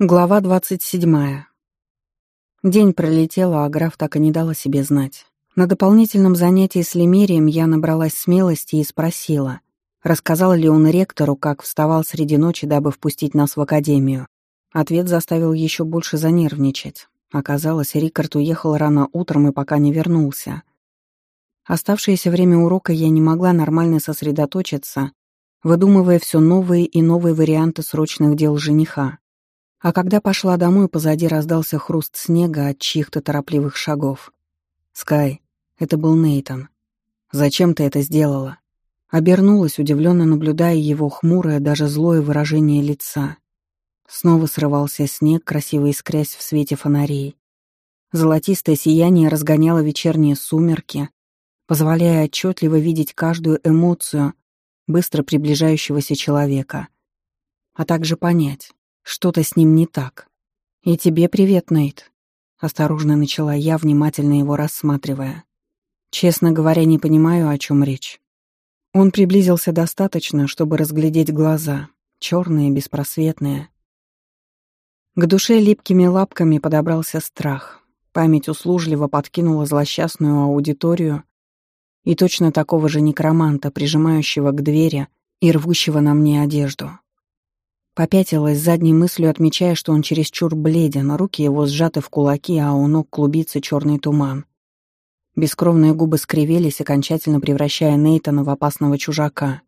Глава 27. День пролетел, а граф так и не дала себе знать. На дополнительном занятии с Лемерием я набралась смелости и спросила, рассказал ли он ректору, как вставал среди ночи, дабы впустить нас в академию. Ответ заставил еще больше занервничать. Оказалось, Рикард уехал рано утром и пока не вернулся. Оставшееся время урока я не могла нормально сосредоточиться, выдумывая все новые и новые варианты срочных дел жениха. А когда пошла домой, позади раздался хруст снега от чьих-то торопливых шагов. «Скай, это был Нейтон. Зачем ты это сделала?» Обернулась, удивленно наблюдая его хмурое, даже злое выражение лица. Снова срывался снег, красиво искрясь в свете фонарей. Золотистое сияние разгоняло вечерние сумерки, позволяя отчетливо видеть каждую эмоцию быстро приближающегося человека, а также понять, что-то с ним не так. И тебе привет, Нейт. Осторожно начала я, внимательно его рассматривая. Честно говоря, не понимаю, о чем речь. Он приблизился достаточно, чтобы разглядеть глаза, черные, беспросветные. К душе липкими лапками подобрался страх. Память услужливо подкинула злосчастную аудиторию и точно такого же некроманта, прижимающего к двери и рвущего на мне одежду. Попятилась задней мыслью, отмечая, что он чересчур бледен, а руки его сжаты в кулаки, а у ног клубится черный туман. Бескровные губы скривились, окончательно превращая Нейтана в опасного чужака.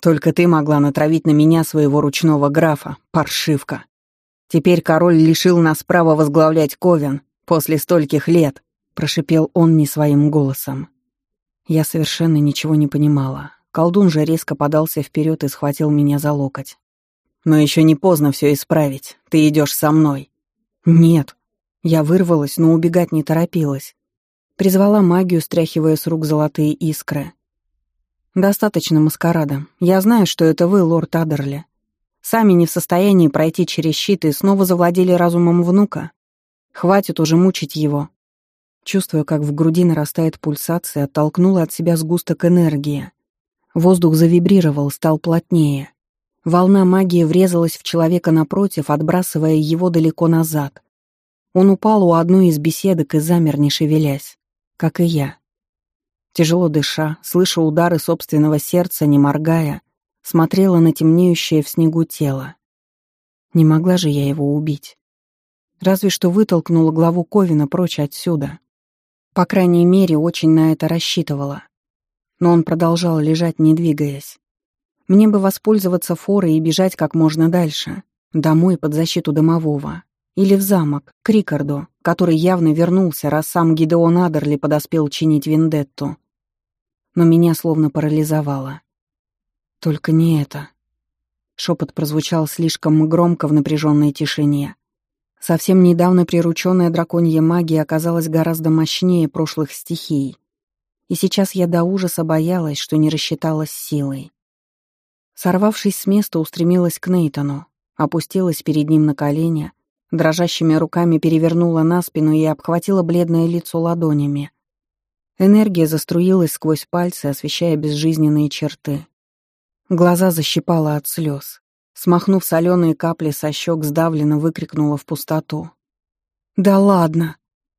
«Только ты могла натравить на меня своего ручного графа, паршивка. Теперь король лишил нас права возглавлять Ковен после стольких лет», прошипел он не своим голосом. Я совершенно ничего не понимала. Колдун же резко подался вперед и схватил меня за локоть. Но еще не поздно все исправить. Ты идешь со мной. Нет. Я вырвалась, но убегать не торопилась. Призвала магию, стряхивая с рук золотые искры. «Достаточно маскарада. Я знаю, что это вы, лорд Адерли. Сами не в состоянии пройти через щиты, и снова завладели разумом внука. Хватит уже мучить его». Чувствую, как в груди нарастает пульсация, оттолкнула от себя сгусток энергии. Воздух завибрировал, стал плотнее — Волна магии врезалась в человека напротив, отбрасывая его далеко назад. Он упал у одной из беседок и замер, не шевелясь, как и я. Тяжело дыша, слыша удары собственного сердца, не моргая, смотрела на темнеющее в снегу тело. Не могла же я его убить. Разве что вытолкнула главу Ковина прочь отсюда. По крайней мере, очень на это рассчитывала. Но он продолжал лежать, не двигаясь. Мне бы воспользоваться форой и бежать как можно дальше. Домой под защиту домового. Или в замок, к Рикарду, который явно вернулся, раз сам Гидеон Адерли подоспел чинить вендетту. Но меня словно парализовало. Только не это. Шепот прозвучал слишком громко в напряженной тишине. Совсем недавно прирученная драконья магия оказалась гораздо мощнее прошлых стихий. И сейчас я до ужаса боялась, что не рассчиталась силой. Сорвавшись с места, устремилась к Нейтану, опустилась перед ним на колени, дрожащими руками перевернула на спину и обхватила бледное лицо ладонями. Энергия заструилась сквозь пальцы, освещая безжизненные черты. Глаза защипала от слез. Смахнув соленые капли со щек, сдавленно выкрикнула в пустоту. «Да ладно!»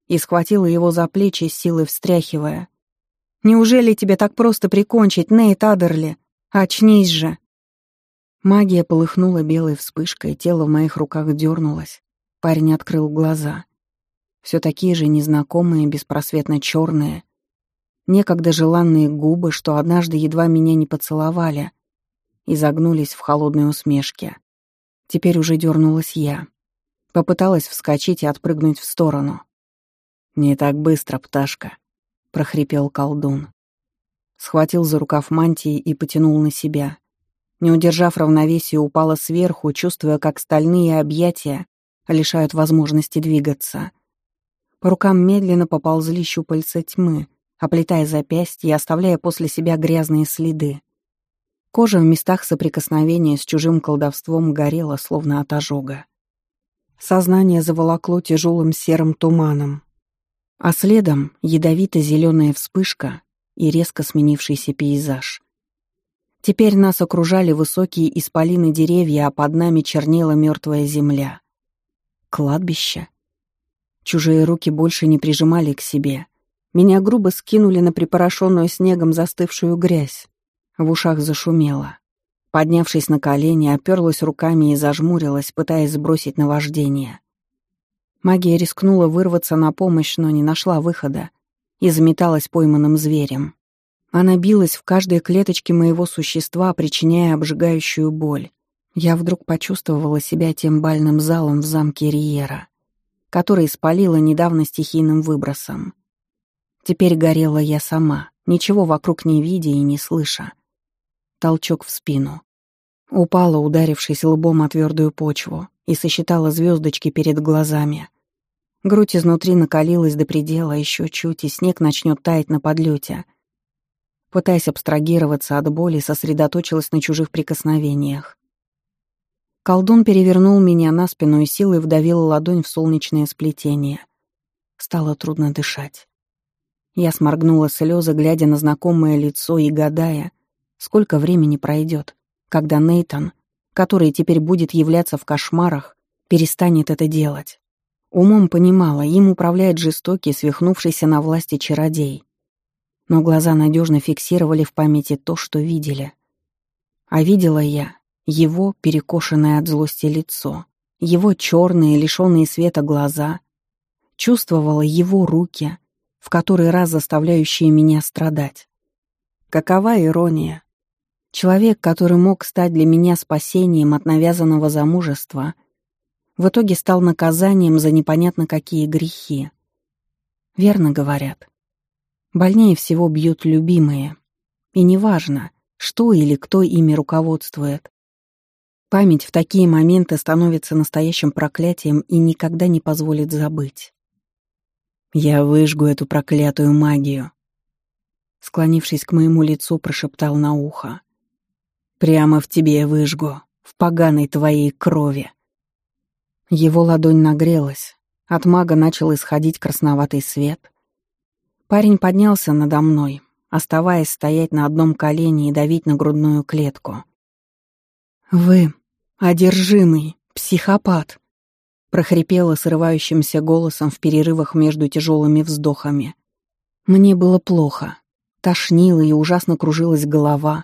и схватила его за плечи, силой встряхивая. «Неужели тебе так просто прикончить, Нейт Адерли? Очнись же!» Магия полыхнула белой вспышкой, тело в моих руках дернулось. Парень открыл глаза. Все такие же незнакомые, беспросветно черные. Некогда желанные губы, что однажды едва меня не поцеловали, изогнулись в холодной усмешке. Теперь уже дернулась я. Попыталась вскочить и отпрыгнуть в сторону. «Не так быстро, пташка», — прохрипел колдун. Схватил за рукав мантии и потянул на себя — не удержав равновесия, упала сверху, чувствуя, как стальные объятия лишают возможности двигаться. По рукам медленно поползли щупальца тьмы, оплетая запястья и оставляя после себя грязные следы. Кожа в местах соприкосновения с чужим колдовством горела, словно от ожога. Сознание заволокло тяжелым серым туманом, а следом ядовито-зеленая вспышка и резко сменившийся пейзаж. Теперь нас окружали высокие исполины деревья, а под нами чернела мертвая земля. Кладбище. Чужие руки больше не прижимали к себе. Меня грубо скинули на припорошенную снегом застывшую грязь. В ушах зашумело. Поднявшись на колени, оперлась руками и зажмурилась, пытаясь сбросить наваждение. Магия рискнула вырваться на помощь, но не нашла выхода и заметалась пойманным зверем. Она билась в каждой клеточке моего существа, причиняя обжигающую боль. Я вдруг почувствовала себя тем бальным залом в замке Риера, который спалила недавно стихийным выбросом. Теперь горела я сама, ничего вокруг не видя и не слыша. Толчок в спину. Упала, ударившись лбом о твердую почву, и сосчитала звездочки перед глазами. Грудь изнутри накалилась до предела, еще чуть, и снег начнет таять на подлете — Пытаясь абстрагироваться от боли, сосредоточилась на чужих прикосновениях. Колдун перевернул меня на спину и силой вдавил ладонь в солнечное сплетение. Стало трудно дышать. Я сморгнула слезы, глядя на знакомое лицо и гадая, сколько времени пройдет, когда Нейтон, который теперь будет являться в кошмарах, перестанет это делать. Умом понимала, им управляет жестокий, свихнувшийся на власти чародей но глаза надежно фиксировали в памяти то, что видели. А видела я его перекошенное от злости лицо, его черные, лишенные света глаза, чувствовала его руки, в который раз заставляющие меня страдать. Какова ирония? Человек, который мог стать для меня спасением от навязанного замужества, в итоге стал наказанием за непонятно какие грехи. Верно говорят, Больнее всего бьют любимые. И неважно, что или кто ими руководствует. Память в такие моменты становится настоящим проклятием и никогда не позволит забыть. «Я выжгу эту проклятую магию», — склонившись к моему лицу, прошептал на ухо. «Прямо в тебе я выжгу, в поганой твоей крови». Его ладонь нагрелась, от мага начал исходить красноватый свет — Парень поднялся надо мной, оставаясь стоять на одном колене и давить на грудную клетку. «Вы одержимый, психопат!» — прохрипела срывающимся голосом в перерывах между тяжелыми вздохами. Мне было плохо. Тошнило и ужасно кружилась голова.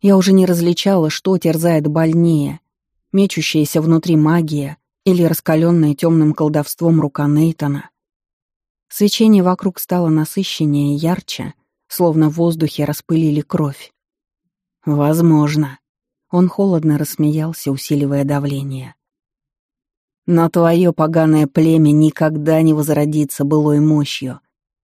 Я уже не различала, что терзает больнее, мечущаяся внутри магия или раскаленная темным колдовством рука Нейтона — Свечение вокруг стало насыщеннее и ярче, словно в воздухе распылили кровь. «Возможно». Он холодно рассмеялся, усиливая давление. «Но твое поганое племя никогда не возродится былой мощью.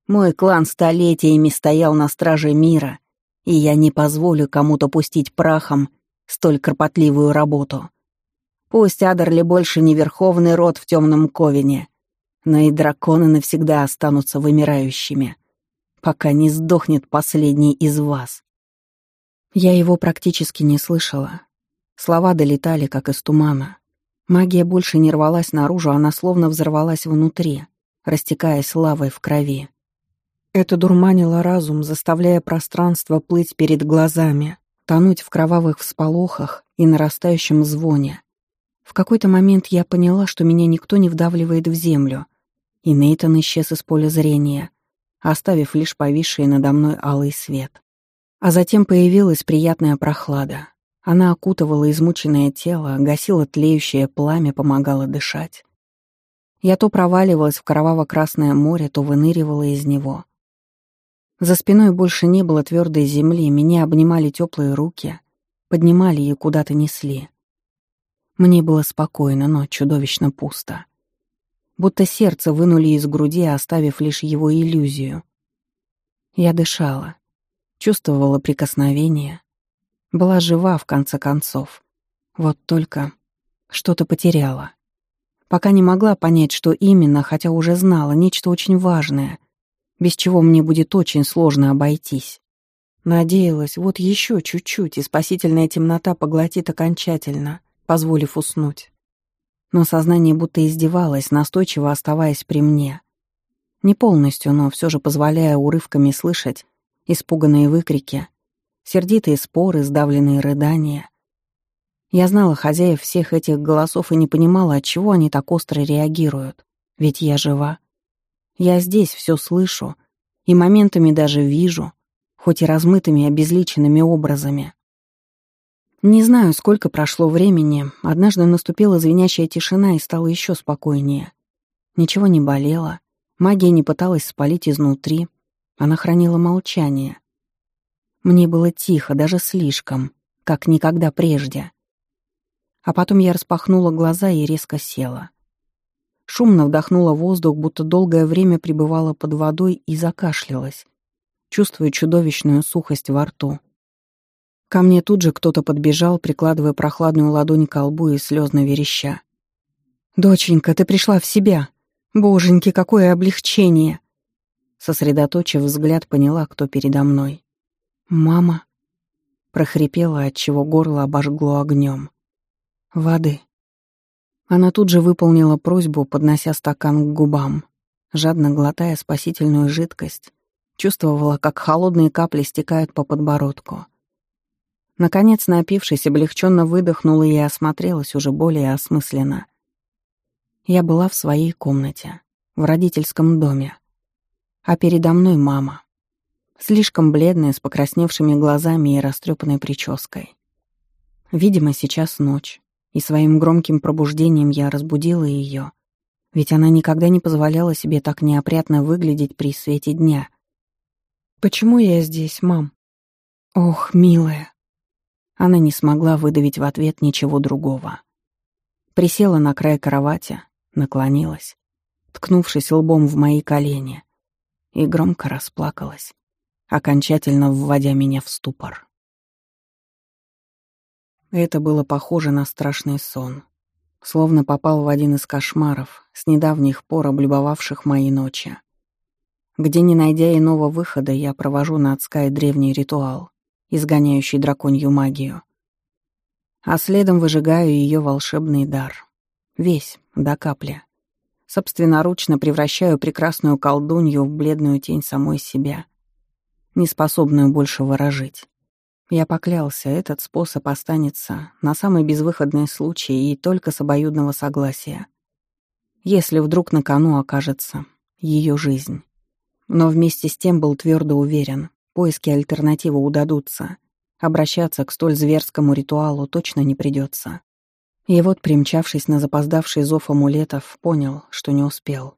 Мой клан столетиями стоял на страже мира, и я не позволю кому-то пустить прахом столь кропотливую работу. Пусть Адерли больше не верховный род в темном ковине, но и драконы навсегда останутся вымирающими, пока не сдохнет последний из вас. Я его практически не слышала. Слова долетали, как из тумана. Магия больше не рвалась наружу, она словно взорвалась внутри, растекаясь лавой в крови. Это дурманило разум, заставляя пространство плыть перед глазами, тонуть в кровавых всполохах и нарастающем звоне. В какой-то момент я поняла, что меня никто не вдавливает в землю, и Нейтан исчез из поля зрения, оставив лишь повисший надо мной алый свет. А затем появилась приятная прохлада. Она окутывала измученное тело, гасила тлеющее пламя, помогала дышать. Я то проваливалась в кроваво-красное море, то выныривала из него. За спиной больше не было твердой земли, меня обнимали теплые руки, поднимали и куда-то несли. Мне было спокойно, но чудовищно пусто будто сердце вынули из груди, оставив лишь его иллюзию. Я дышала, чувствовала прикосновение, была жива в конце концов. Вот только что-то потеряла. Пока не могла понять, что именно, хотя уже знала нечто очень важное, без чего мне будет очень сложно обойтись. Надеялась, вот еще чуть-чуть, и спасительная темнота поглотит окончательно, позволив уснуть но сознание будто издевалось, настойчиво оставаясь при мне. Не полностью, но все же позволяя урывками слышать испуганные выкрики, сердитые споры, сдавленные рыдания. Я знала хозяев всех этих голосов и не понимала, от чего они так остро реагируют. Ведь я жива. Я здесь все слышу и моментами даже вижу, хоть и размытыми обезличенными образами. Не знаю, сколько прошло времени. Однажды наступила звенящая тишина и стало еще спокойнее. Ничего не болело. Магия не пыталась спалить изнутри. Она хранила молчание. Мне было тихо, даже слишком, как никогда прежде. А потом я распахнула глаза и резко села. Шумно вдохнула воздух, будто долгое время пребывала под водой и закашлялась, чувствуя чудовищную сухость во рту — Ко мне тут же кто-то подбежал, прикладывая прохладную ладонь к лбу и слезно вереща. «Доченька, ты пришла в себя! Боженьки, какое облегчение!» Сосредоточив взгляд, поняла, кто передо мной. «Мама!» Прохрипела, отчего горло обожгло огнем. «Воды!» Она тут же выполнила просьбу, поднося стакан к губам. Жадно глотая спасительную жидкость, чувствовала, как холодные капли стекают по подбородку. Наконец, напившись, облегченно выдохнула и осмотрелась уже более осмысленно. Я была в своей комнате, в родительском доме. А передо мной мама. Слишком бледная, с покрасневшими глазами и растрепанной прической. Видимо, сейчас ночь, и своим громким пробуждением я разбудила ее, ведь она никогда не позволяла себе так неопрятно выглядеть при свете дня. «Почему я здесь, мам?» «Ох, милая, она не смогла выдавить в ответ ничего другого. Присела на край кровати, наклонилась, ткнувшись лбом в мои колени, и громко расплакалась, окончательно вводя меня в ступор. Это было похоже на страшный сон. Словно попал в один из кошмаров, с недавних пор облюбовавших мои ночи. Где, не найдя иного выхода, я провожу на Ацкай древний ритуал, изгоняющий драконью магию. А следом выжигаю ее волшебный дар. Весь, до капли. Собственноручно превращаю прекрасную колдунью в бледную тень самой себя, неспособную больше выражить. Я поклялся, этот способ останется на самый безвыходный случай и только с обоюдного согласия. Если вдруг на кону окажется ее жизнь. Но вместе с тем был твердо уверен, Поиски альтернативы удадутся. Обращаться к столь зверскому ритуалу точно не придется. И вот, примчавшись на запоздавший зов амулетов, понял, что не успел.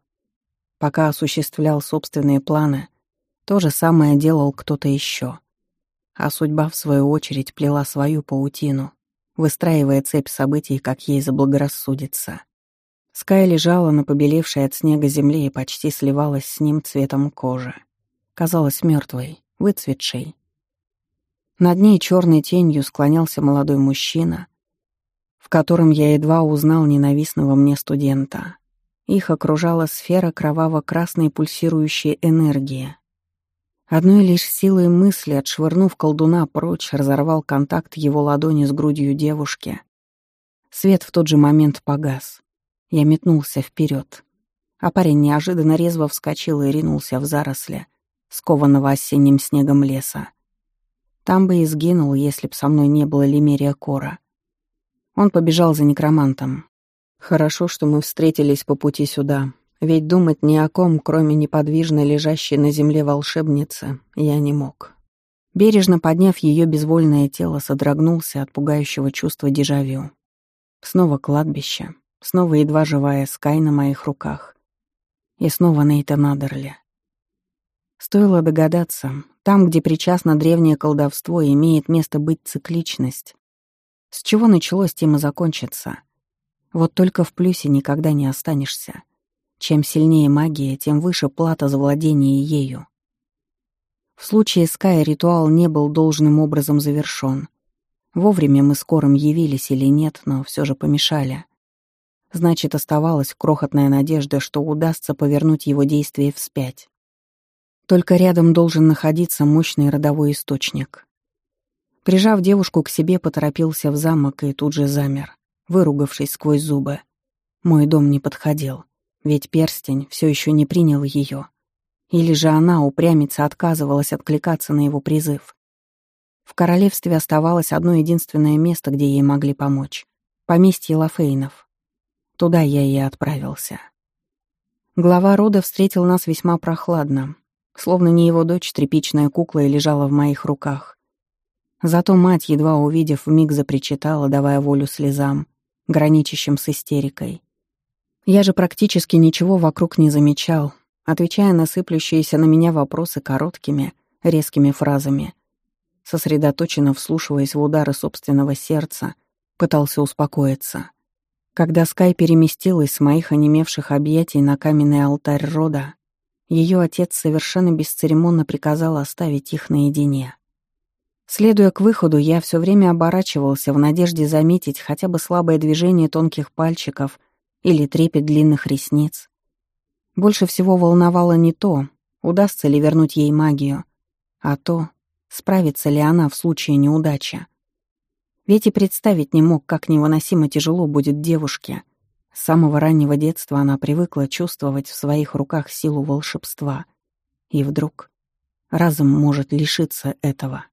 Пока осуществлял собственные планы, то же самое делал кто-то еще. А судьба, в свою очередь, плела свою паутину, выстраивая цепь событий, как ей заблагорассудится. Скай лежала на побелевшей от снега земле и почти сливалась с ним цветом кожи. Казалась мертвой, выцветшей. Над ней черной тенью склонялся молодой мужчина, в котором я едва узнал ненавистного мне студента. Их окружала сфера кроваво-красной пульсирующей энергии. Одной лишь силой мысли, отшвырнув колдуна прочь, разорвал контакт его ладони с грудью девушки. Свет в тот же момент погас. Я метнулся вперед, а парень неожиданно резво вскочил и ринулся в заросли, скованного осенним снегом леса. Там бы и сгинул, если б со мной не было Лимерия Кора. Он побежал за некромантом. Хорошо, что мы встретились по пути сюда, ведь думать ни о ком, кроме неподвижно лежащей на земле волшебницы, я не мог. Бережно подняв ее безвольное тело, содрогнулся от пугающего чувства дежавю. Снова кладбище, снова едва живая Скай на моих руках. И снова Нейта Надерли. Стоило догадаться, там, где причастно древнее колдовство, имеет место быть цикличность. С чего началось, тем и закончится. Вот только в плюсе никогда не останешься. Чем сильнее магия, тем выше плата за владение ею. В случае Скай ритуал не был должным образом завершён. Вовремя мы скорым явились или нет, но всё же помешали. Значит, оставалась крохотная надежда, что удастся повернуть его действия вспять. Только рядом должен находиться мощный родовой источник. Прижав девушку к себе, поторопился в замок и тут же замер, выругавшись сквозь зубы. Мой дом не подходил, ведь перстень все еще не принял ее. Или же она, упрямица, отказывалась откликаться на его призыв. В королевстве оставалось одно единственное место, где ей могли помочь — поместье Лафейнов. Туда я и отправился. Глава рода встретил нас весьма прохладно, Словно не его дочь, тряпичная кукла и лежала в моих руках. Зато мать, едва увидев, вмиг запричитала, давая волю слезам, граничащим с истерикой. Я же практически ничего вокруг не замечал, отвечая на сыплющиеся на меня вопросы короткими, резкими фразами. Сосредоточенно вслушиваясь в удары собственного сердца, пытался успокоиться. Когда Скай переместилась с моих онемевших объятий на каменный алтарь рода, ее отец совершенно бесцеремонно приказал оставить их наедине. Следуя к выходу, я все время оборачивался в надежде заметить хотя бы слабое движение тонких пальчиков или трепет длинных ресниц. Больше всего волновало не то, удастся ли вернуть ей магию, а то, справится ли она в случае неудачи. Ведь и представить не мог, как невыносимо тяжело будет девушке — с самого раннего детства она привыкла чувствовать в своих руках силу волшебства. И вдруг разум может лишиться этого.